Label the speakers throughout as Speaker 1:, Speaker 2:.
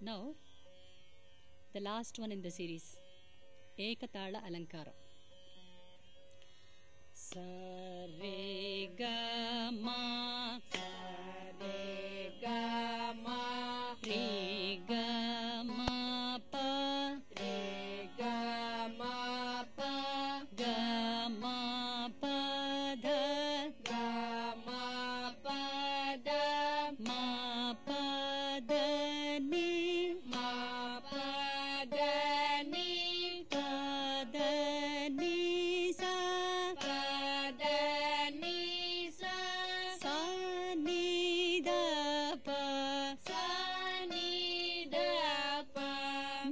Speaker 1: Now, the last one in the series Ekatala Alankara.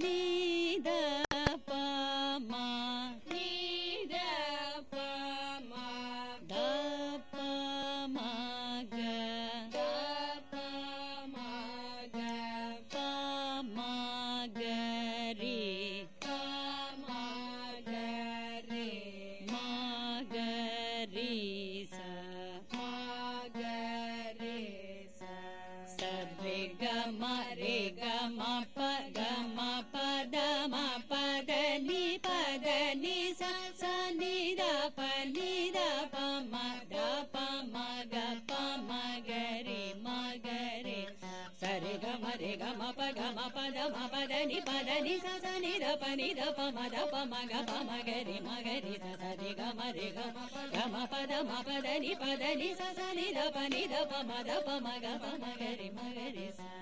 Speaker 1: ी द पा पा
Speaker 2: गा गा गरे मागरे
Speaker 1: सा गे Gamre sa
Speaker 2: sa
Speaker 1: ni da pa
Speaker 2: ni da pa
Speaker 1: ma ga
Speaker 2: pa ma ga
Speaker 1: pa ma ga re
Speaker 2: ma ga re
Speaker 1: sa
Speaker 2: re
Speaker 1: ga ma re ga ma pa ga ma pa da ma pa da ni pa da ni sa sa ni da pa ni da pa ma da pa ma ga pa ma ga re ma ga re sa sa re ga ma re ga ma ga ma pa da ma pa da ni pa da ni sa sa ni da pa ni da pa ma da pa ma ga pa ma ga re ma ga re sa